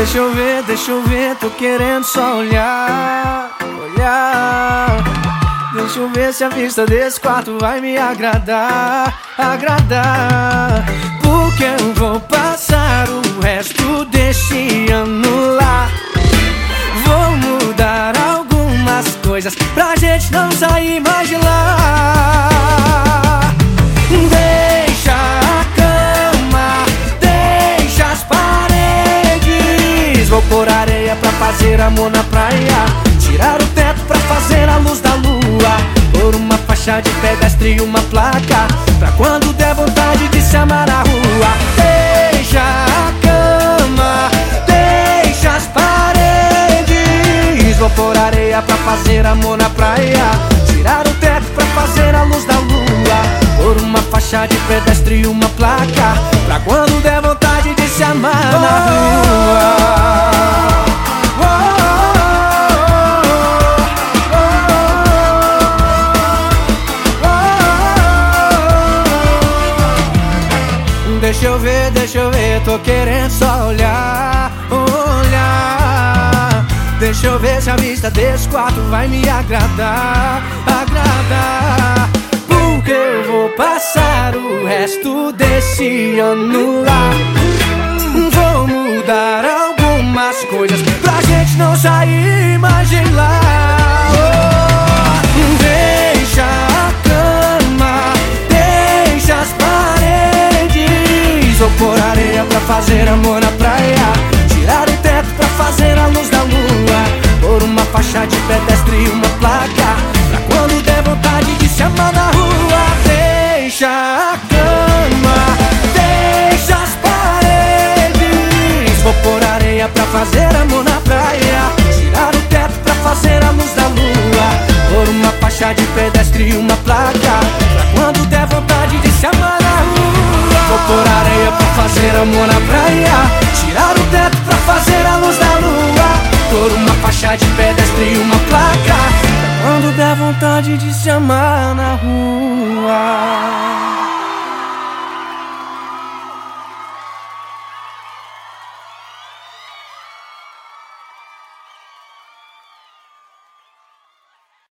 Deixa eu ver, deixa eu ver, tô querendo só olhar, olhar. Deixa eu ver se a vista desse quarto vai me agradar, agradar. Porque eu vou passar o resto desse ano lá. Vou mudar algumas coisas pra gente não sair mais de lá. Fazer amor na praia. Tirar o teto pra fazer a luz da lua. Por uma faixa de pedestre e uma placa. Pra quando der vontade de se amar na rua. Deixa a cama, deixa as paredes. Vou por areia pra fazer amor na praia. Tirar o teto pra fazer a luz da lua. Por uma faixa de pedestre e uma placa. Pra quando der vontade de se amar na rua Deixa eu ver, deixa eu ver, tô querendo só olhar, olhar. Deixa eu ver se a vista desse quarto vai me agradar, agradar. Porque eu vou passar o resto desse ano lá. Fazer amor na praia Tirar o teto pra fazer a luz da lua Por uma faixa de pedestre e uma placa Pra quando der vontade de se amar na rua. Deixa a cama, deixa as paredes Vou pôr areia pra fazer amor na praia Tirar o teto pra fazer a luz da lua Por uma faixa de pedestre e uma placa amor na praia Tirar o teto pra fazer a luz da lua. Por uma faixa de pedestre e uma placa. Quando der vontade de se amar na rua